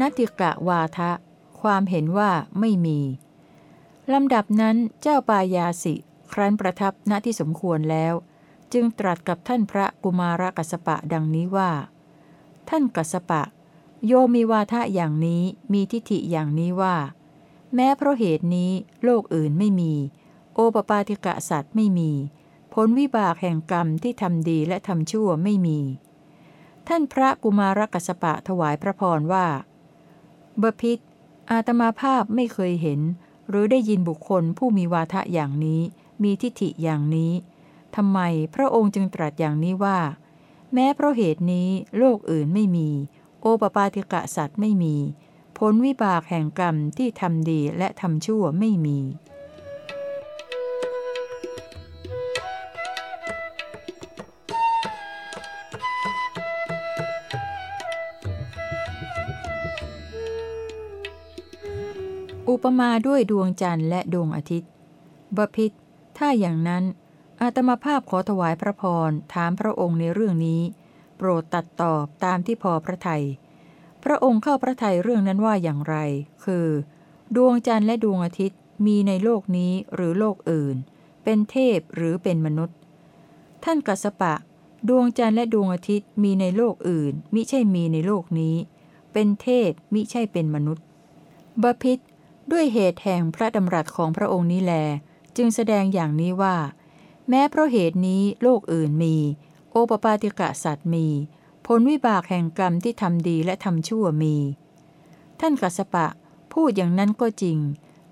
นัตติกะวาทะ ความเห็นว่าไม่มี ลำดับนั้นเจ้าปายาสิ ครั้นประทับณที่สมควรแล้ว จึงตรัสกับท่านพระกุมารกัสปะดังนี้ว่า ท่านกัสปะ โยมีวาทะอย่างนี้มีทิฏฐิอย่างนี้ว่า แม้เพราะเหตุนี้โลกอื่นไม่มี โอปปาติกะสัตว์ไม่มี ผลวิบากแห่งกรรมที่ทำดีและทำชั่วไม่มี ท่านพระกุมารกัสปะถวายพระพรว่า บพิษอาตมาภาพไม่เคยเห็น หรือได้ยินบุคคลผู้มีวาทะอย่างนี้ มีทิฏฐิอย่างนี้ทำไมพระองค์จึงตรัสอย่างนี้ว่า แม้เพราะเหตุนี้โลกอื่นไม่มี โอปปาติกะสัตว์ไม่มี ผลวิบากแห่งกรรมที่ทำดีและทำชั่วไม่มี มาด้วยดวงจันทร์และดวงอาทิตย์ บพิษถ้าอย่างนั้น อาตมาภาพขอถวายพระพรถามพระองค์ในเรื่องนี้ โปรดตัดตอบตามที่พอพระทยัยพระองค์เข้าพระทัยเรื่องนั้นว่าอย่างไร คือ ดวงจันทร์และดวงอาทิตย์มีในโลกนี้หรือโลกอื่น เป็นเทพหรือเป็นมนุษย์ ท่านกัสปะ ดวงจันทร์และดวงอาทิตย์มีในโลกอื่น มิใช่มีในโลกนี้ เป็นเทพมิใช่เป็นมนุษย์บพิษ ด้วยเหตุแห่งพระดำรัสของพระองค์นี้แล จึงแสดงอย่างนี้ว่า แม้เพราะเหตุนี้โลกอื่นมี โอปปาติกะสัตว์มี ผลวิบากแห่งกรรมที่ทำดีและทำชั่วมี ท่านกัสปะพูดอย่างนั้นก็จริง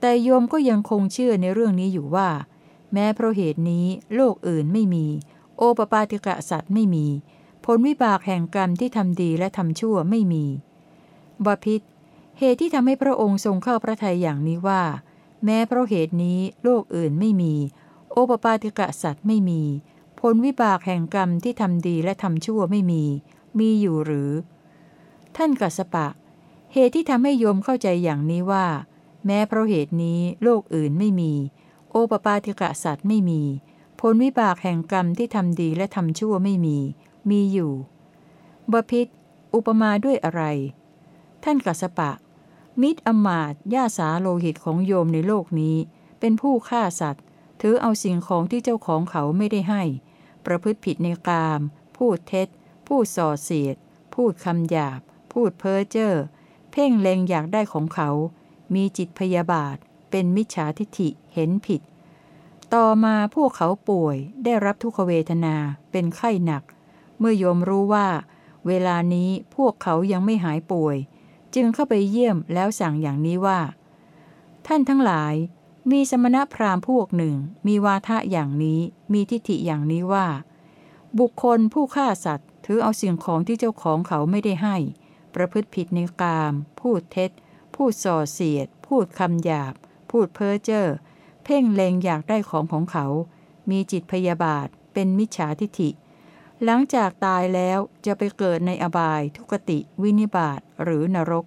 แต่โยมก็ยังคงเชื่อในเรื่องนี้อยู่ว่า แม้เพราะเหตุนี้โลกอื่นไม่มี โอปปาติกะสัตว์ไม่มี ผลวิบากแห่งกรรมที่ทำดีและทำชั่วไม่มีบาพิษ เหตุที่ทำให้พระองค์ทรงเข้าพระทัยอย่างนี้ว่า แม้เพราะเหตุนี้โลกอื่นไม่มี โอปปาติกะสัตว์ไม่มี ผลวิบากแห่งกรรมที่ทำดีและทำชั่วไม่มี มีอยู่หรือ ท่านกัสปะ เหตุที่ทำให้โยมเข้าใจอย่างนี้ว่า แม้เพราะเหตุนี้โลกอื่นไม่มี โอปปาติกะสัตว์ไม่มี ผลวิบากแห่งกรรมที่ทำดีและทำชั่วไม่มี มีอยู่บพิษอุปมาด้วยอะไร ท่านกัสปะ มิตรอมาตย่าสาโลหิตของโยมในโลกนี้ เป็นผู้ฆ่าสัตว์ ถือเอาสิ่งของที่เจ้าของเขาไม่ได้ให้ ประพฤติผิดในกาม พูดเท็จ พูดส่อเสียด พูดคำหยาบ พูดเพ้อเจ้อ เพ่งเล็งอยากได้ของเขา มีจิตพยาบาท เป็นมิจฉาทิฐิ เห็นผิด ต่อมาพวกเขาป่วย ได้รับทุกเวทนา เป็นไข้หนัก เมื่อโยมรู้ว่า เวลานี้พวกเขายังไม่หายป่วย จึงเข้าไปเยี่ยมแล้วสั่งอย่างนี้ว่า ท่านทั้งหลาย มีสมณพราหมณ์พวกหนึ่ง มีวาทะอย่างนี้มีทิฏฐิอย่างนี้ว่า บุคคลผู้ฆ่าสัตว์ ถือเอาสิ่งของที่เจ้าของเขาไม่ได้ให้ ประพฤติผิดในกาม พูดเท็จ พูดส่อเสียด พูดคำหยาบ พูดเพ้อเจ้อเพ่งเลงอยากได้ของของเขา มีจิตพยาบาท เป็นมิจฉาทิฏฐิ หลังจากตายแล้วจะไปเกิดในอบายทุกติ วินิบาตหรือนรก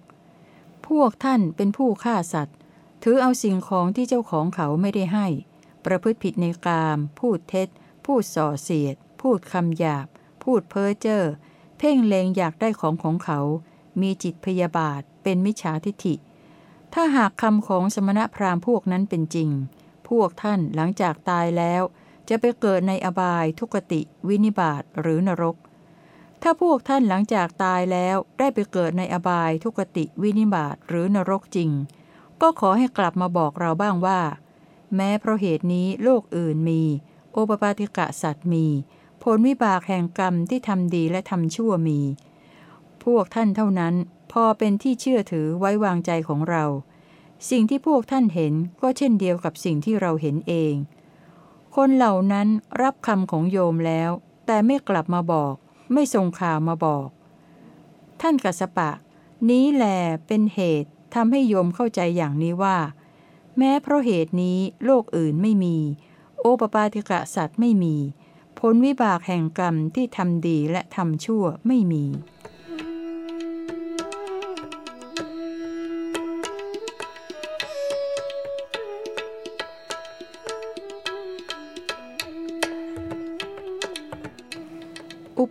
พวกท่านเป็นผู้ฆ่าสัตว์ ถือเอาสิ่งของที่เจ้าของเขาไม่ได้ให้ ประพฤติผิดในกาม พูดเท็จ พูดส่อเสียด พูดคำหยาบ พูดเพ้อเจ้อเพ่งเลงอยากได้ของของเขา มีจิตพยาบาท เป็นมิจฉาทิฐิ ถ้าหากคำของสมณพราหมณ์พวกนั้นเป็นจริง พวกท่านหลังจากตายแล้ว จะไปเกิดในอบายทุกติ วินิบาตหรือนรก ถ้าพวกท่านหลังจากตายแล้วได้ไปเกิดในอบายทุกติวินิบาตหรือนรกจริง ก็ขอให้กลับมาบอกเราบ้างว่า แม้เพราะเหตุนี้โลกอื่นมี โอปปาติกะสัตว์มี ผลวิบากแห่งกรรมที่ทำดีและทำชั่วมี พวกท่านเท่านั้นพอเป็นที่เชื่อถือไว้วางใจของเรา สิ่งที่พวกท่านเห็นก็เช่นเดียวกับสิ่งที่เราเห็นเอง คนเหล่านั้นรับคำของโยมแล้ว แต่ไม่กลับมาบอก ไม่ส่งข่าวมาบอก ท่านกัสปะ นี้แลเป็นเหตุทำให้โยมเข้าใจอย่างนี้ว่า แม้เพราะเหตุนี้โลกอื่นไม่มี โอปปาติกะสัตว์ไม่มี ผลวิบากแห่งกรรมที่ทำดีและทำชั่วไม่มี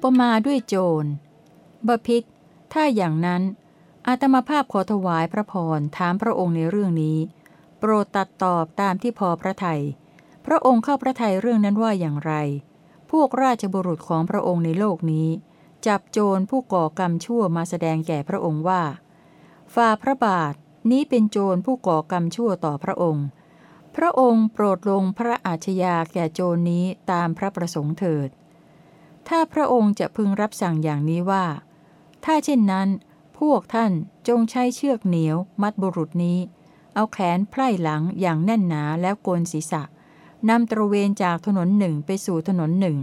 ปมาด้วยโจรบพิษถ้าอย่างนั้นอาตมาภาพขอถวายพระพรถามพระองค์ในเรื่องนี้ โปรดตัดตอบตามที่พอพระทยัยพระองค์เข้าพระทัยเรื่องนั้นว่าอย่างไร พวกราชบุรุษของพระองค์ในโลกนี้ จับโจรผู้ก่อกรรมชั่วมาแสดงแก่พระองค์ว่า ฝ่าพระบาทนี้เป็นโจรผู้ก่อกรรมชั่วต่อพระองค์ พระองค์โปรดลงพระอาชญาแก่โจรนี้ตามพระประสงค์เถิด ถ้าพระองค์จะพึงรับสั่งอย่างนี้ว่า ถ้าเช่นนั้น พวกท่านจงใช้เชือกเหนียว มัดบุรุษนี้ เอาแขนไพร่หลังอย่างแน่นหนาแล้วโกนศีรษะนำตระเวนจากถนนหนึ่งไปสู่ถนนหนึ่ง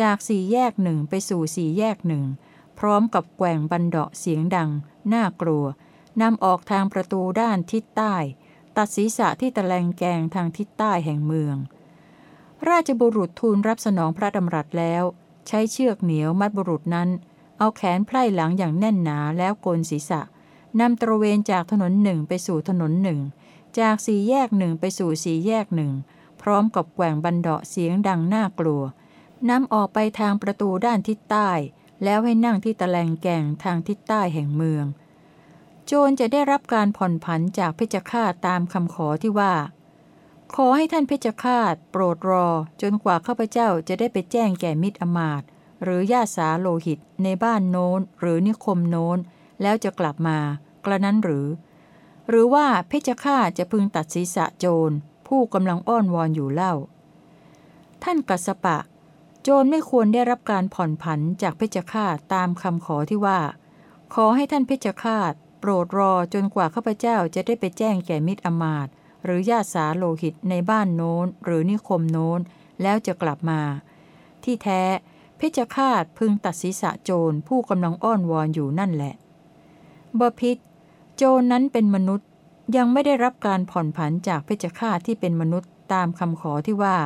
จากสี่แยกหนึ่งไปสู่สี่แยกหนึ่ง พร้อมกับแกว่งบันเดาะเสียงดัง น่ากลัวนำออกทางประตูด้านทิศใต้ ตัดศีรษะที่ตะแลงแกงทางทิศใต้แห่งเมือง ราชบุรุษทูลรับสนองพระดำรัสแล้ว ใช้เชือกเหนียวมัดบุรุษนั้น เอาแขนไพร่หลังอย่างแน่นหนาแล้วโกนศีรษะนำตระเวนจากถนนหนึ่งไปสู่ถนนหนึ่ง จากสี่แยกหนึ่งไปสู่สี่แยกหนึ่ง พร้อมกับแกว่งบันเดาะเสียงดังน่ากลัวนำออกไปทางประตูด้านทิศใต้ แล้วให้นั่งที่ตะแลงแกงทางทิศใต้แห่งเมือง โจรจะได้รับการผ่อนผันจากเพชฌฆาตตามคำขอที่ว่า ขอให้ท่านเพชฌฆาตโปรดรอจนกว่าข้าพเจ้าจะได้ไปแจ้งแก่มิตรอมาตหรือญาสาโลหิต ในบ้านโน้น หรือนิคมโน้น แล้วจะกลับมา กระนั้นหรือ หรือว่าเพชฌฆาตจะพึงตัดศีรษะโจร ผู้กำลังอ้อนวอนอยู่เล่า ท่านกัสปะ โจรไม่ควรได้รับการผ่อนผันจากเพชฌฆาตตามคำขอที่ว่า ขอให้ท่านเพชฌฆาตโปรดรอจนกว่าข้าพเจ้าจะได้ไปแจ้งแก่มิตรอมาต หรือญาติสาโลหิตในบ้านโน้นหรือนิคมโน้น แล้วจะกลับมา ที่แท้ เพชฌฆาตพึงตัดศีรษะโจรผู้กำลังอ้อนวอนอยู่นั่นแหละบพิษโจรนั้นเป็นมนุษย์ยังไม่ได้รับการผ่อนผันจากเพชฌฆาตที่เป็นมนุษย์ตามคำขอที่ว่า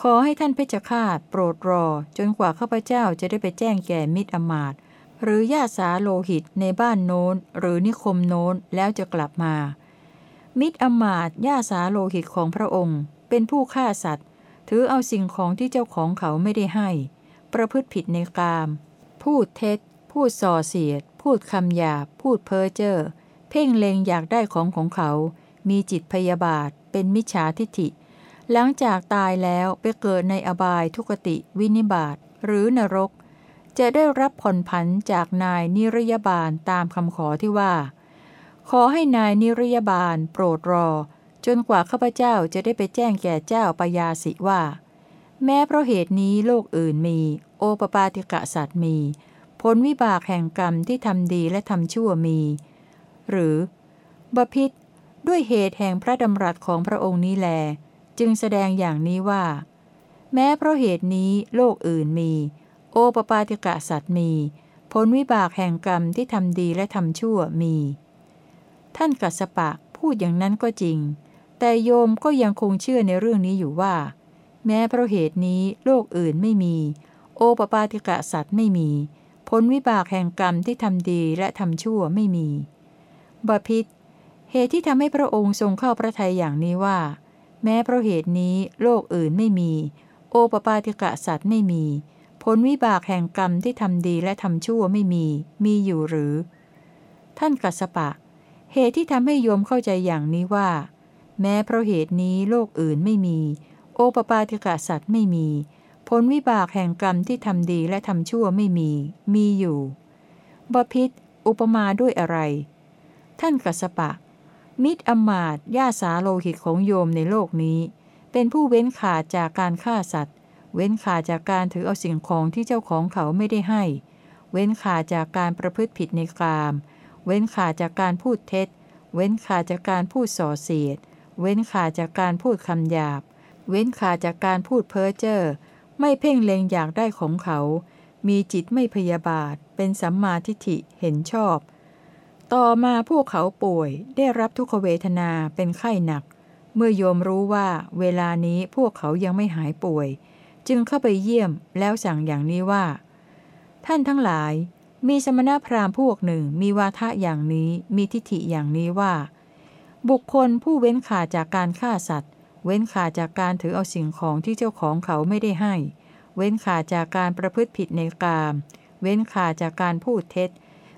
ขอให้ท่านเพชฌฆาตโปรดรอ จนกว่าข้าพเจ้าจะได้ไปแจ้งแก่มิตรอมาตหรือญาสาโลหิตในบ้านโน้น หรือนิคมโน้นแล้วจะกลับมา มิตรอมาตญาสาโลหิตของพระองค์ เป็นผู้ฆ่าสัตว์ ถือเอาสิ่งของที่เจ้าของเขาไม่ได้ให้ ประพฤติผิดในกาม พูดเท็จ พูดส่อเสียด พูดคำหยาบ พูดเพ้อเจ้อ เพ่งเลงอยากได้ของของเขา มีจิตพยาบาท เป็นมิจฉาทิฐิ หลังจากตายแล้วไปเกิดในอบายทุกติวินิบาตหรือนรก จะได้รับผ่อนผันจากนายนิรยาบาลตามคำขอที่ว่า ขอให้นายนิรยาบาลโปรดรอ จนกว่าข้าพเจ้าจะได้ไปแจ้งแก่เจ้าปยาสิว่า แม้เพราะเหตุนี้โลกอื่นมี โอปปาติกะสัตว์มี ผลวิบากแห่งกรรมที่ทำดีและทำชั่วมี หรือบพิษด้วยเหตุแห่งพระดำรัสของพระองค์นี้แล จึงแสดงอย่างนี้ว่า แม้เพราะเหตุนี้โลกอื่นมี โอปปาติกะสัตว์มี ผลวิบากแห่งกรรมที่ทำดีและทำชั่วมี ท่านกัสปะพูดอย่างนั้นก็จริง แต่โยมก็ยังคงเชื่อในเรื่องนี้อยู่ว่า แม้เพราะเหตุนี้โลกอื่นไม่มี โอปปาติกะสัตว์ไม่มี ผลวิบากแห่งกรรมที่ทำดีและทำชั่วไม่มีบพิษเหตุที่ทำให้พระองค์ทรงเข้าพระทัยอย่างนี้ว่า แม้เพราะเหตุนี้โลกอื่นไม่มี โอปปาติกะสัตว์ไม่มี ผลวิบากแห่งกรรมที่ทำดีและทำชั่วไม่มี มีอยู่หรือ ท่านกัสปะ เหตุที่ทำให้โยมเข้าใจอย่างนี้ว่า แม้เพราะเหตุนี้โลกอื่นไม่มี โอปปาติกะสัตว์ไม่มี ผลวิบากแห่งกรรมที่ทำดีและทำชั่วไม่มี มีอยู่บพิษอุปมาด้วยอะไร ท่านกัสปะ มิตรอมาตย่าสาโลหิตของโยมในโลกนี้ เป็นผู้เว้นขาดจากการฆ่าสัตว์ เว้นขาดจากการถือเอาสิ่งของที่เจ้าของเขาไม่ได้ให้ เว้นขาดจากการประพฤติผิดในกาม เว้นขาดจากการพูดเท็จ เว้นขาดจากการพูดส่อเสียด เว้นขาดจากการพูดคำหยาบ เว้นขาดจากการพูดเพ้อเจ้อ ไม่เพ่งเล็งอยากได้ของเขา มีจิตไม่พยาบาท เป็นสัมมาทิฏฐิ เห็นชอบ ต่อมาพวกเขาป่วย ได้รับทุกขเวทนา เป็นไข้หนัก เมื่อโยมรู้ว่าเวลานี้พวกเขายังไม่หายป่วย จึงเข้าไปเยี่ยม แล้วสั่งอย่างนี้ว่า ท่านทั้งหลาย มีสมณพราหมณ์พวกหนึ่งมีวาทะอย่างนี้มีทิฏฐิอย่างนี้ว่า บุคคลผู้เว้นขาจากการฆ่าสัตว์ เว้นขาจากการถือเอาสิ่งของที่เจ้าของเขาไม่ได้ให้ เว้นขาจากการประพฤติผิดในกาม เว้นขาจากการพูดเท็จ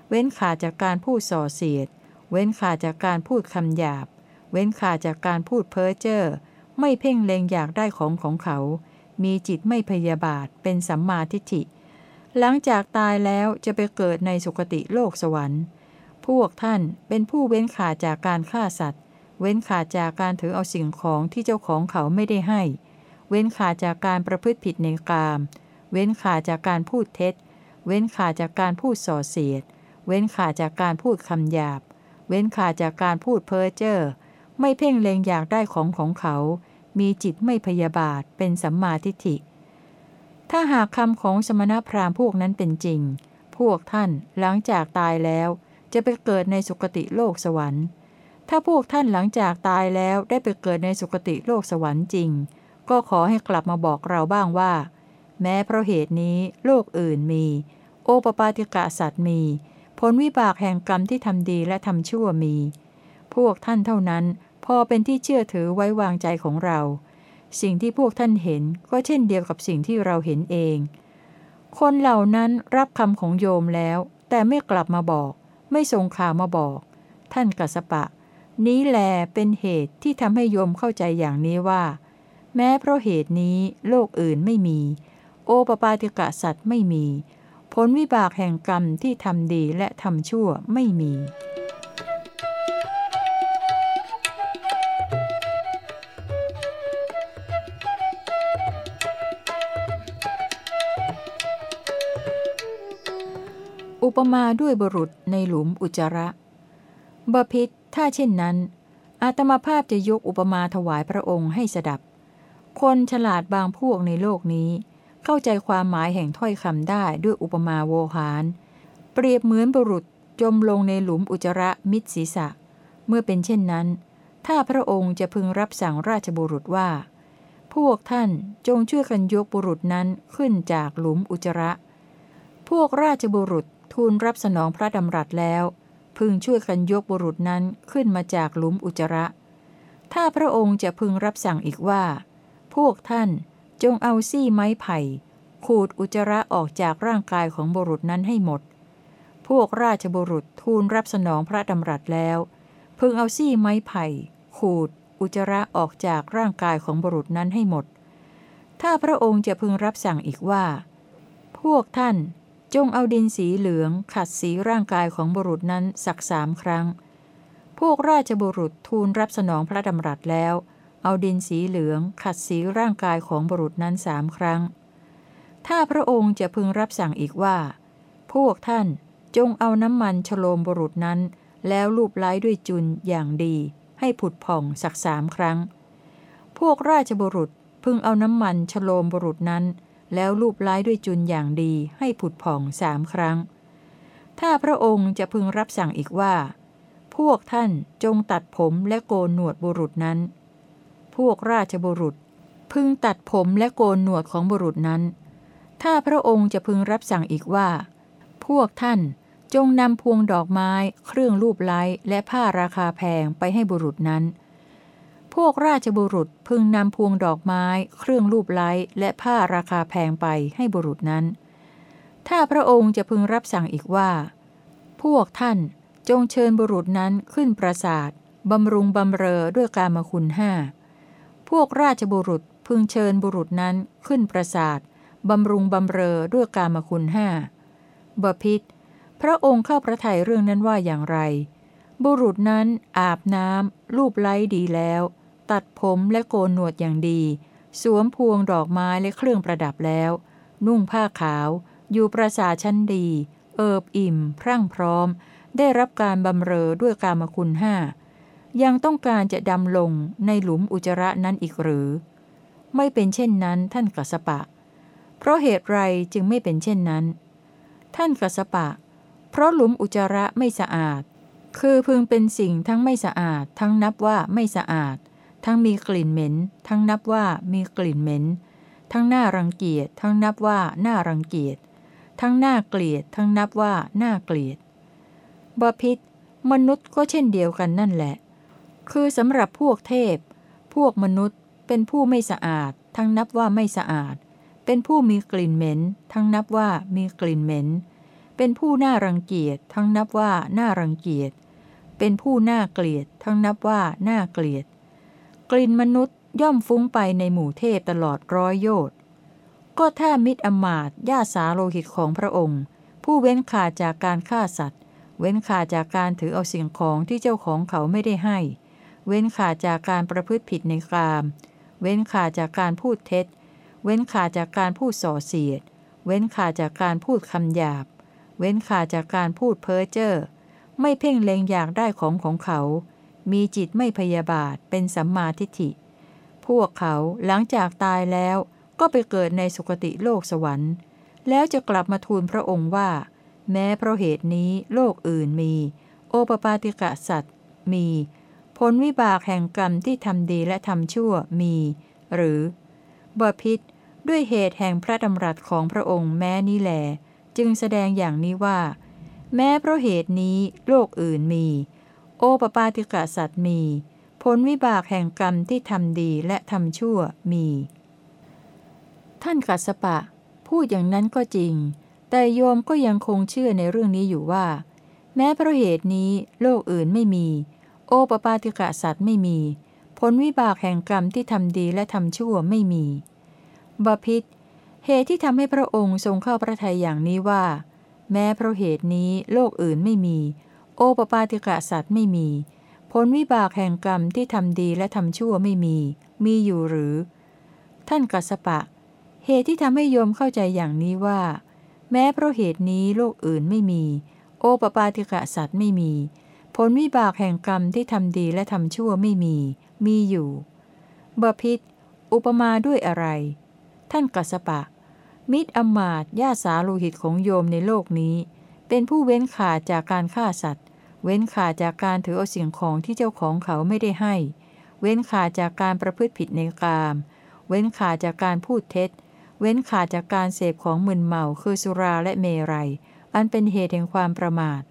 เว้นขาจากการพูดส่อเสียด เว้นขาจากการพูดคำหยาบ เว้นขาจากการพูดเพ้อเจ้อไม่เพ่งเล็งอยากได้ของของเขา มีจิตไม่พยาบาทเป็นสัมมาทิฏฐิ หลังจากตายแล้วจะไปเกิดในสุคติโลกสวรรค์ พวกท่านเป็นผู้เว้นขาดจากการฆ่าสัตว์ เว้นขาดจากการถือเอาสิ่งของที่เจ้าของเขาไม่ได้ให้ เว้นขาดจากการประพฤติผิดในกาม เว้นขาดจากการพูดเท็จ เว้นขาดจากการพูดส่อเสียด เว้นขาดจากการพูดคำหยาบ เว้นขาดจากการพูดเพ้อเจ้อ ไม่เพ่งเล็งอยากได้ของของเขา มีจิตไม่พยาบาท เป็นสัมมาทิฏฐิ ถ้าหากคำของสมณพราหมณ์พวกนั้นเป็นจริง พวกท่านหลังจากตายแล้ว จะไปเกิดในสุคติโลกสวรรค์ ถ้าพวกท่านหลังจากตายแล้วได้ไปเกิดในสุคติโลกสวรรค์จริง ก็ขอให้กลับมาบอกเราบ้างว่า แม้เพราะเหตุนี้โลกอื่นมี โอปปาติกะสัตว์มี ผลวิบากแห่งกรรมที่ทำดีและทำชั่วมี พวกท่านเท่านั้น พอเป็นที่เชื่อถือไว้วางใจของเรา สิ่งที่พวกท่านเห็นก็เช่นเดียวกับสิ่งที่เราเห็นเอง คนเหล่านั้นรับคำของโยมแล้ว แต่ไม่กลับมาบอก ไม่ส่งข่าวมาบอก ท่านกัสปะ นี้แลเป็นเหตุที่ทำให้โยมเข้าใจอย่างนี้ว่า แม้เพราะเหตุนี้โลกอื่นไม่มี โอปปาติกะสัตว์ไม่มี ผลวิบากแห่งกรรมที่ทำดีและทำชั่วไม่มี อุปมาด้วยบุรุษในหลุมอุจจาระบพิษถ้าเช่นนั้น อาตมาภาพจะยกอุปมาถวายพระองค์ให้สดับ คนฉลาดบางพวกในโลกนี้ เข้าใจความหมายแห่งถ้อยคำได้ด้วยอุปมาโวหาร เปรียบเหมือนบุรุษจมลงในหลุมอุจจาระมิดศีรษะ เมื่อเป็นเช่นนั้น ถ้าพระองค์จะพึงรับสั่งราชบุรุษว่า พวกท่านจงช่วยกันยกบุรุษนั้นขึ้นจากหลุมอุจจาระ พวกราชบุรุษ ทูลรับสนองพระดำรัสแล้ว พึงช่วยกันยกบุรุษนั้นขึ้นมาจากหลุมอุจระ ถ้าพระองค์จะพึงรับสั่งอีกว่า พวกท่านจงเอาซี่ไม้ไผ่ ขูดอุจระออกจากร่างกายของบุรุษนั้นให้หมด พวกราชบุรุษทูลรับสนองพระดำรัสแล้ว พึงเอาซี่ไม้ไผ่ ขูด อุจระออกจากร่างกายของบุรุษนั้นให้หมด ถ้าพระองค์จะพึงรับสั่งอีกว่า พวกท่าน จงเอาดินสีเหลืองขัดสีร่างกายของบุรุษนั้นสักสามครั้ง พวกราชบุรุษทูลรับสนองพระดำรัสแล้ว เอาดินสีเหลืองขัดสีร่างกายของบุรุษนั้นสามครั้ง ถ้าพระองค์จะพึงรับสั่งอีกว่า พวกท่านจงเอาน้ำมันฉโลมบุรุษนั้น แล้วลูบไล้ด้วยจุนอย่างดี ให้ผุดผ่องสักสามครั้ง พวกราชบุรุษพึงเอาน้ำมันฉโลมบุรุษนั้น แล้วลูบไล้ด้วยจุนอย่างดีให้ผุดผ่องสามครั้ง ถ้าพระองค์จะพึงรับสั่งอีกว่า พวกท่านจงตัดผมและโกนหนวดบุรุษนั้น พวกราชบุรุษ พึงตัดผมและโกนหนวดของบุรุษนั้น ถ้าพระองค์จะพึงรับสั่งอีกว่า พวกท่านจงนำพวงดอกไม้ เครื่องลูบไล้และผ้าราคาแพงไปให้บุรุษนั้น พวกราชบุรุษพึงนำพวงดอกไม้ เครื่องรูปไล้และผ้าราคาแพงไปให้บุรุษนั้น ถ้าพระองค์จะพึงรับสั่งอีกว่า พวกท่านจงเชิญบุรุษนั้นขึ้นปราสาทบำรุงบำเรอด้วยกามคุณห้า พวกราชบุรุษพึงเชิญบุรุษนั้นขึ้นปราสาทบำรุงบำเรอด้วยกามคุณห้าบพิษพระองค์เข้าพระทัยเรื่องนั้นว่าอย่างไร บุรุษนั้นอาบน้ำลูบไล้ดีแล้ว ตัดผมและโกนหนวดอย่างดี สวมพวงดอกไม้และเครื่องประดับแล้ว นุ่งผ้าขาว อยู่ประสาชั้นดี เอิบอิ่ม พรั่งพร้อม ได้รับการบำเรอด้วยกามคุณห้า ยังต้องการจะดำลงในหลุมอุจจาระนั้นอีกหรือ ไม่เป็นเช่นนั้นท่านกัสปะ เพราะเหตุไรจึงไม่เป็นเช่นนั้น ท่านกัสปะ เพราะหลุมอุจจาระไม่สะอาดคือพึงเป็นสิ่งทั้งไม่สะอาด ทั้งนับว่าไม่สะอาด ทั้งมีกลิ่นเหม็น ทั้งนับว่ามีกลิ่นเหม็น ทั้งหน่ารังเกียจ ทั้งนับว่าหน่ารังเกียจ ทั้งหน่าเกลียด ทั้งนับว่าหน่าเกลียดบพิษมนุษย์ก็เช่นเดียวกันนั่นแหละ คือสำหรับพวกเทพ พวกมนุษย์เป็นผู้ไม่สะอาด ทั้งนับว่าไม่สะอาด เป็นผู้มีกลิ่นเหม็น ทั้งนับว่ามีกลิ่นเหม็น เป็นผู้น่ารังเกียจ ทั้งนับว่าน่ารังเกียจ เป็นผู้น่าเกลียด ทั้งนับว่าน่าเกลียด กลิ่นมนุษย์ย่อมฟุ้งไปในหมู่เทพตลอดร้อยโยชน์ก็ถ้ามิตรอมาตญาสาโลหิตของพระองค์ ผู้เว้นขาดจากการฆ่าสัตว์ เว้นขาดจากการถือเอาสิ่งของที่เจ้าของเขาไม่ได้ให้ เว้นขาดจากการประพฤติผิดในกาม เว้นขาดจากการพูดเท็จ เว้นขาดจากการพูดส่อเสียด เว้นขาดจากการพูดคำหยาบ เว้นขาดจากการพูดเพ้อเจ้อไม่เพ่งเล็งอยากได้ของของเขา มีจิตไม่พยาบาทเป็นสัมมาทิฏฐิ พวกเขาหลังจากตายแล้วก็ไปเกิดในสุคติโลกสวรรค์ แล้วจะกลับมาทูลพระองค์ว่า แม้เพราะเหตุนี้โลกอื่นมี โอปปาติกะสัตว์มี ผลวิบากแห่งกรรมที่ทำดีและทำชั่วมี หรือบพิษด้วยเหตุแห่งพระดำรัสของพระองค์แม้นี้แหล จึงแสดงอย่างนี้ว่า แม้เพราะเหตุนี้โลกอื่นมี โอปปาติกะสัตว์มี ผลวิบากแห่งกรรมที่ทำดีและทำชั่วมี ท่านกัสปะ พูดอย่างนั้นก็จริง แต่โยมก็ยังคงเชื่อในเรื่องนี้อยู่ว่า แม้เพราะเหตุนี้โลกอื่นไม่มี โอปปาติกะสัตว์ไม่มี ผลวิบากแห่งกรรมที่ทำดีและทำชั่วไม่มีบพิษเหตุที่ทำให้พระองค์ทรงเข้าพระทัยอย่างนี้ว่า แม้เพราะเหตุนี้โลกอื่นไม่มี โอปปาติกะสัตว์ไม่มี ผลวิบากแห่งกรรมที่ทำดีและทำชั่วไม่มี มีอยู่หรือ ท่านกัสปะ เหตุที่ทำให้โยมเข้าใจอย่างนี้ว่า แม้เพราะเหตุนี้โลกอื่นไม่มี โอปปาติกะสัตว์ไม่มี ผลวิบากแห่งกรรมที่ทำดีและทำชั่วไม่มี มีอยู่บพิษอุปมาด้วยอะไร ท่านกัสปะ มิตรอมาตญาสาโลหิตของโยมในโลกนี้ เป็นผู้เว้นขาดจากการฆ่าสัตว์ เว้นขาดจากการถือเอาสิ่งของที่เจ้าของเขาไม่ได้ให้ เว้นขาดจากการประพฤติผิดในกาม เว้นขาดจากการพูดเท็จ เว้นขาดจากการเสพของมึนเมาคือสุราและเมรัย อันเป็นเหตุแห่งความประมาท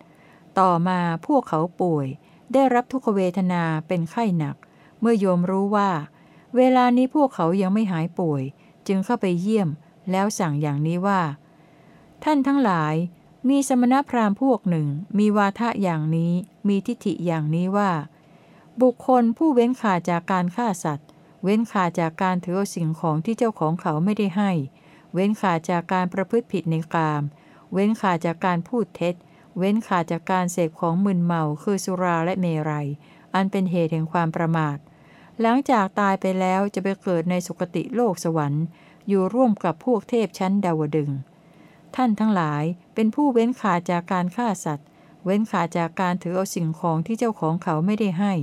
ต่อมาพวกเขาป่วย ได้รับทุกเวทนาเป็นไข้หนัก เมื่อโยมรู้ว่า เวลานี้พวกเขายังไม่หายป่วย จึงเข้าไปเยี่ยม แล้วสั่งอย่างนี้ว่า ท่านทั้งหลาย มีสมณพราหมณ์พวกหนึ่ง มีวาทะอย่างนี้ มีทิฏฐิอย่างนี้ว่า บุคคลผู้เว้นขาดจากการฆ่าสัตว์ เว้นขาดจากการถือสิ่งของที่เจ้าของเขาไม่ได้ให้ เว้นขาดจากการประพฤติผิดในกาม เว้นขาดจากการพูดเท็จ เว้นขาดจากการเสพของมึนเมาคือสุราและเมรยัย อันเป็นเหตุแห่งความประมาท หลังจากตายไปแล้วจะไปเกิดในสุคติโลกสวรรค์ อยู่ร่วมกับพวกเทพชั้นดาวดึง ท่านทั้งหลาย เป็นผู้เว้นขาดจากการฆ่าสัตว์ เว้นขาดจากการถือเอาสิ่งของที่เจ้าของเขาไม่ได้ให้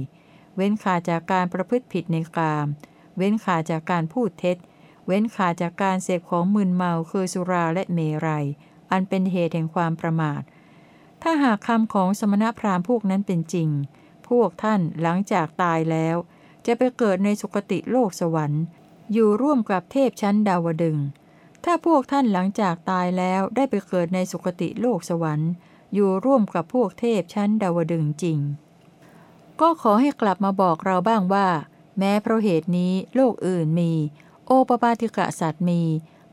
เว้นขาดจากการประพฤติผิดในกาม เว้นขาจากการพูดเท็จ เว้นขาจากการเสพของมึนเมาคือสุราและเมรัย อันเป็นเหตุแห่งความประมาท ถ้าหากคำของสมณพราหมณ์พวกนั้นเป็นจริง พวกท่านหลังจากตายแล้ว จะไปเกิดในสุคติโลกสวรรค์ อยู่ร่วมกับเทพชั้นดาวดึง ถ้าพวกท่านหลังจากตายแล้วได้ไปเกิดในสุคติโลกสวรรค์ อยู่ร่วมกับพวกเทพชั้นดาวดึงจริง ก็ขอให้กลับมาบอกเราบ้างว่า แม้เพราะเหตุนี้โลกอื่นมี โอปปาติกะสัตว์มี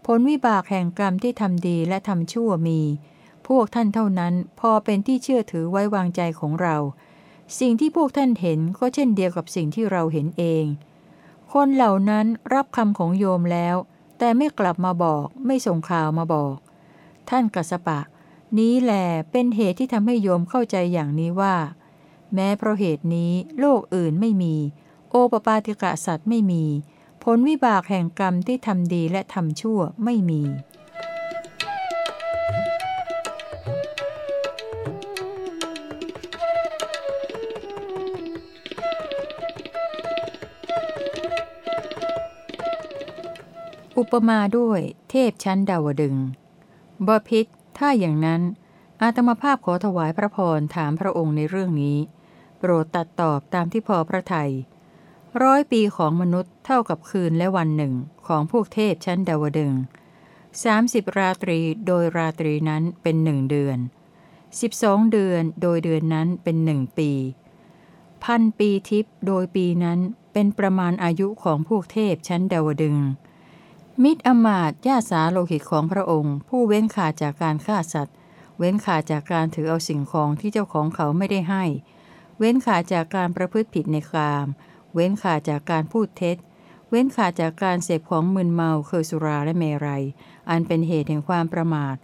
ผลวิบากแห่งกรรมที่ทำดีและทำชั่วมี พวกท่านเท่านั้นพอเป็นที่เชื่อถือไว้วางใจของเรา สิ่งที่พวกท่านเห็นก็เช่นเดียวกับสิ่งที่เราเห็นเอง คนเหล่านั้นรับคำของโยมแล้ว แต่ไม่กลับมาบอก ไม่ส่งข่าวมาบอก ท่านกัสปะ นี้แหลเป็นเหตุที่ทำให้โยมเข้าใจอย่างนี้ว่า แม้เพราะเหตุนี้โลกอื่นไม่มี โอปปาติกะสัตว์ไม่มี ผลวิบากแห่งกรรมที่ทำดีและทำชั่วไม่มี อุปมาด้วยเทพชั้นดาวดึงบพิษถ้าอย่างนั้นอาตมาภาพขอถวายพระพรถามพระองค์ในเรื่องนี้ โปรดตัดตอบตามที่พอพระทยัยร้อยปีของมนุษย์เท่ากับคืนและวันหนึ่งของพวกเทพชั้นดาวดึงสามสิบราตรีโดยราตรีนั้นเป็นหนึ่งเดือนสิบองเดือนโดยเดือนนั้นเป็นหนึ่งปี พันปีทิพย์โดยปีนั้นเป็นประมาณอายุของพวกเทพชั้นดาวดึง มิตรอมาตย่าสาโลหิตของพระองค์ ผู้เว้นขาดจากการฆ่าสัตว์ เว้นขาดจากการถือเอาสิ่งของที่เจ้าของเขาไม่ได้ให้ เว้นขาดจากการประพฤติผิดในกาม เว้นขาดจากการพูดเท็จ เว้นขาดจากการเสพของมึนเมาคือสุราและเมรัย อันเป็นเหตุแห่งความประมาท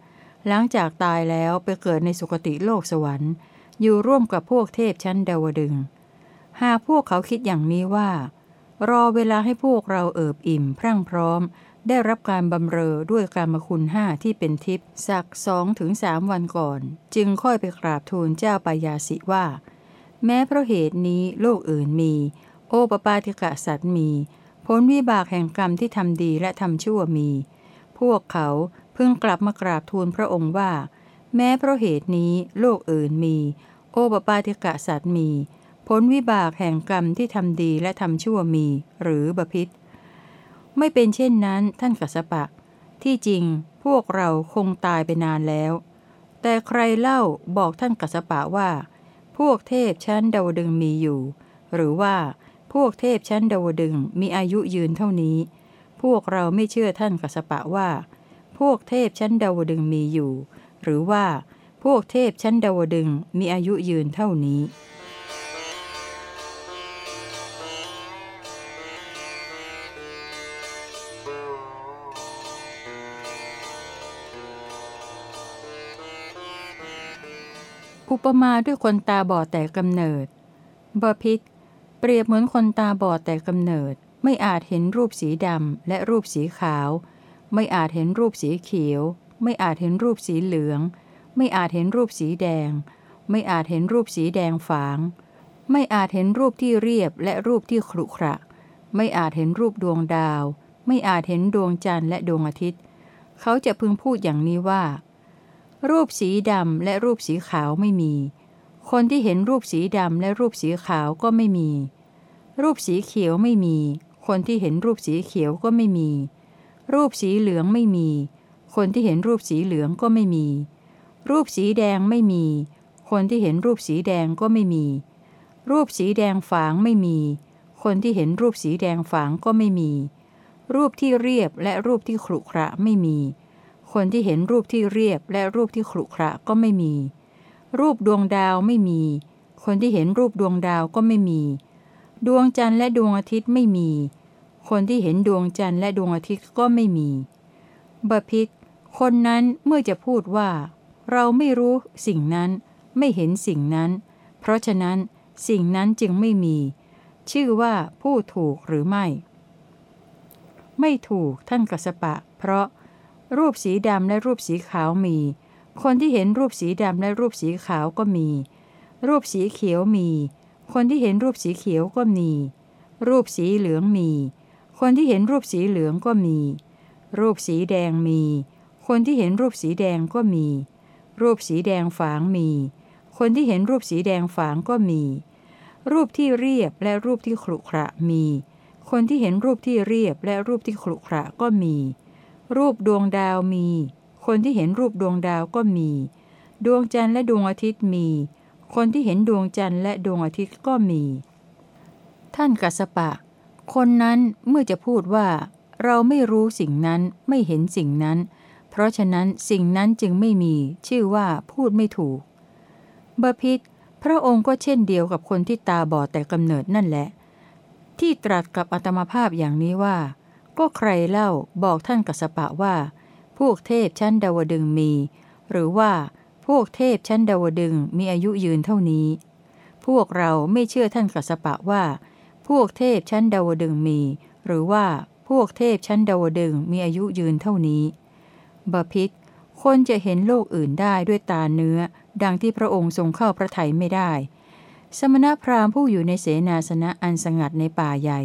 หลังจากตายแล้วไปเกิดในสุคติโลกสวรรค์ อยู่ร่วมกับพวกเทพชั้นดาวดึง หากพวกเขาคิดอย่างนี้ว่า รอเวลาให้พวกเราเอิบอิ่มพรั่งพร้อม ได้รับการบำเรอด้วยการมคุณห้าที่เป็นทิพย์สักสองถึงสามวันก่อน จึงค่อยไปกราบทูลเจ้าปายาสิว่า แม้เพราะเหตุนี้โลกอื่นมี โอปปาติกะสัตว์มี ผลวิบากแห่งกรรมที่ทำดีและทำชั่วมี พวกเขาเพิ่งกลับมากราบทูลพระองค์ว่า แม้เพราะเหตุนี้โลกอื่นมี โอปปาติกะสัตว์มี ผลวิบากแห่งกรรมที่ทำดีและทำชั่วมี หรือบพิษ ไม่เป็นเช่นนั้นท่านกัสปะ ที่จริงพวกเราคงตายไปนานแล้ว แต่ใครเล่าบอกท่านกัสปะว่า พวกเทพชั้นดาวดึงมีอยู่ หรือว่าพวกเทพชั้นดาวดึงมีอายุยืนเท่านี้ พวกเราไม่เชื่อท่านกัสปะว่า พวกเทพชั้นดาวดึงมีอยู่ หรือว่าพวกเทพชั้นดาวดึงมีอายุยืนเท่านี้ อุปมาด้วยคนตาบอดแต่กำเนิดบพิษเปรียบเหมือนคนตาบอดแต่กำเนิด ไม่อาจเห็นรูปสีดำและรูปสีขาว ไม่อาจเห็นรูปสีเขียว ไม่อาจเห็นรูปสีเหลือง ไม่อาจเห็นรูปสีแดง ไม่อาจเห็นรูปสีแดงฝาง ไม่อาจเห็นรูปที่เรียบและรูปที่ขรุขระ ไม่อาจเห็นรูปดวงดาว ไม่อาจเห็นดวงจันทร์และดวงอาทิตย์ เขาจะพึงพูดอย่างนี้ว่า รูปสีดำและรูปสีขาวไม่มี คนที่เห็นรูปสีดำและรูปสีขาวก็ไม่มี รูปสีเขียวไม่มี คนที่เห็นรูปสีเขียวก็ไม่มี รูปสีเหลืองไม่มี คนที่เห็นรูปสีเหลืองก็ไม่มี รูปสีแดงไม่มี คนที่เห็นรูปสีแดงก็ไม่มี รูปสีแดงฝางไม่มี คนที่เห็นรูปสีแดงฝางก็ไม่มี รูปที่เรียบและรูปที่ขรุขระไม่มี คนที่เห็นรูปที่เรียบและรูปที่ขรุขระก็ไม่มี รูปดวงดาวไม่มี คนที่เห็นรูปดวงดาวก็ไม่มี ดวงจันทร์และดวงอาทิตย์ไม่มี คนที่เห็นดวงจันทร์และดวงอาทิตย์ก็ไม่มีบพิษคนนั้นเมื่อจะพูดว่า เราไม่รู้สิ่งนั้น ไม่เห็นสิ่งนั้น เพราะฉะนั้นสิ่งนั้นจึงไม่มี ชื่อว่าผู้ถูกหรือไม่ ไม่ถูกท่านกัสสปะ เพราะ รูปสีดำและรูปสีขาวมี คนที่เห็นรูปสีดำและรูปสีขาวก็มี รูปสีเขียวมี คนที่เห็นรูปสีเขียวก็มี รูปสีเหลืองมี คนที่เห็นรูปสีเหลืองก็มี รูปสีแดงมี คนที่เห็นรูปสีแดงก็มี รูปสีแดงฝางมี คนที่เห็นรูปสีแดงฝางก็มี รูปที่เรียบและรูปที่ขรุขระมี คนที่เห็นรูปที่เรียบและรูปที่ขรุขระก็มี รูปดวงดาวมี คนที่เห็นรูปดวงดาวก็มี ดวงจันทร์และดวงอาทิตย์มี คนที่เห็นดวงจันทร์และดวงอาทิตย์ก็มี ท่านกัสปะ คนนั้นเมื่อจะพูดว่า เราไม่รู้สิ่งนั้นไม่เห็นสิ่งนั้น เพราะฉะนั้นสิ่งนั้นจึงไม่มี ชื่อว่าพูดไม่ถูกบพิษพระองค์ก็เช่นเดียวกับคนที่ตาบอดแต่กำเนิดนั่นแหละ ที่ตรัสกับอัตมาภาพอย่างนี้ว่า ก็ใครเล่าบอกท่านกสปะว่า พวกเทพชั้นดาวดึงมี หรือว่าพวกเทพชั้นดาวดึงมีอายุยืนเท่านี้ พวกเราไม่เชื่อท่านกสสปะว่า พวกเทพชั้นดาวดึงมี หรือว่าพวกเทพชั้นดาวดึงมีอายุยืนเท่านี้บพิษคนจะเห็นโลกอื่นได้ด้วยตาเนื้อ ดังที่พระองค์ทรงเข้าพระทัยไม่ได้ สมณพราหมณ์ผู้อยู่ในเสนาสนะอันสงัดในป่าใหญ่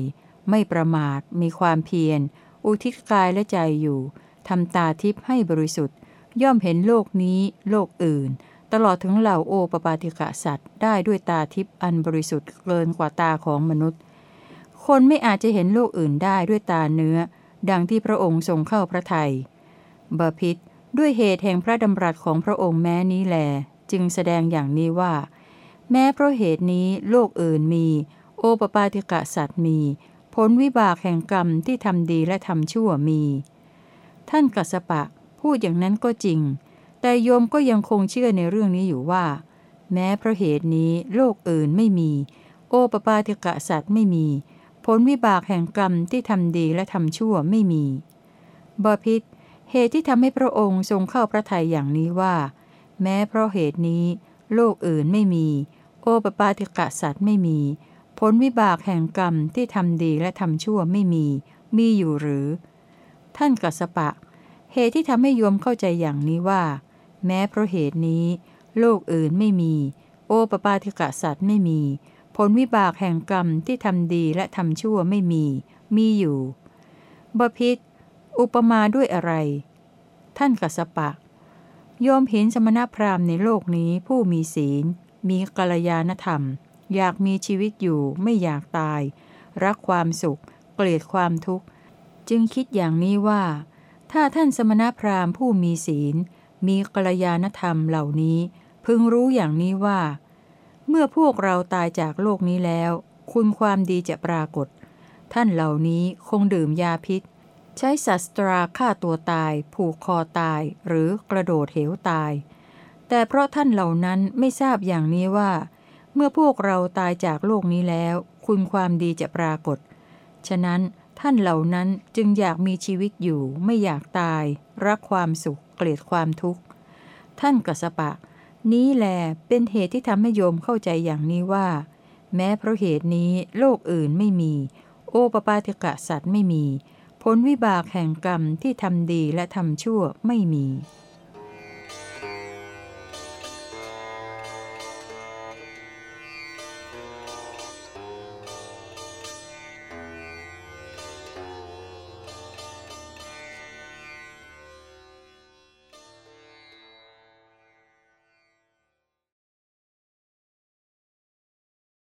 ไม่ประมาท มีความเพียร อุทิศกายและใจอยู่ ทำตาทิพย์ให้บริสุทธิ์ ย่อมเห็นโลกนี้ โลกอื่น ตลอดถึงเหล่าโอปปาติกะสัตว์ ได้ด้วยตาทิพย์อันบริสุทธิ์เกินกว่าตาของมนุษย์ คนไม่อาจจะเห็นโลกอื่นได้ด้วยตาเนื้อ ดังที่พระองค์ทรงเข้าพระทยัยบพิษด้วยเหตุแห่งพระดำรัสของพระองค์แม้นี้แล จึงแสดงอย่างนี้ว่า แม้เพราะเหตุนี้โลกอื่นมี โอปปาติกะสัตว์มี ผลวิบากแห่งกรรมที่ทำดีและทำชั่วมี ท่านกัสปะพูดอย่างนั้นก็จริง แต่โยมก็ยังคงเชื่อในเรื่องนี้อยู่ว่า แม้เพราะเหตุนี้โลกอื่นไม่มี โอปปาติกะสัตว์ไม่มี ผลวิบากแห่งกรรมที่ทำดีและทำชั่วไม่มี บพิษเหตุที่ทำให้พระองค์ทรงเข้าพระทัยอย่างนี้ว่า แม้เพราะเหตุนี้ โลกอื่นไม่มี โอปปาติกะสัตว์ไม่มี ผลวิบากแห่งกรรมที่ทำดีและทำชั่วไม่มี มีอยู่หรือ ท่านกัสปะ เหตุที่ทำให้โยมเข้าใจอย่างนี้ว่า แม้เพราะเหตุนี้ โลกอื่นไม่มี โอปปาติกะสัตว์ไม่มี ผลวิบากแห่งกรรมที่ทำดีและทำชั่วไม่มี มีอยู่บพิษอุปมาด้วยอะไร ท่านกัสปะ โยมเห็นสมณพราหมณ์ในโลกนี้ผู้มีศีล มีกัลยาณธรรม อยากมีชีวิตอยู่ไม่อยากตาย รักความสุข เกลียดความทุกข์ จึงคิดอย่างนี้ว่า ถ้าท่านสมณพราหมณ์ผู้มีศีล มีกัลยาณธรรมเหล่านี้ พึงรู้อย่างนี้ว่า เมื่อพวกเราตายจากโลกนี้แล้ว คุณความดีจะปรากฏ ท่านเหล่านี้คงดื่มยาพิษ ใช้สัสตราฆ่าตัวตาย ผูกคอตายหรือกระโดดเหวตาย แต่เพราะท่านเหล่านั้นไม่ทราบอย่างนี้ว่า เมื่อพวกเราตายจากโลกนี้แล้ว คุณความดีจะปรากฏ ฉะนั้นท่านเหล่านั้นจึงอยากมีชีวิตอยู่ ไม่อยากตาย รักความสุข เกลียดความทุกข์ ท่านกัสปะ นี้แลเป็นเหตุที่ทำให้โยมเข้าใจอย่างนี้ว่า แม้เพราะเหตุนี้โลกอื่นไม่มี โอปปาติกะสัตว์ไม่มี ผลวิบากแห่งกรรมที่ทำดีและทำชั่วไม่มี「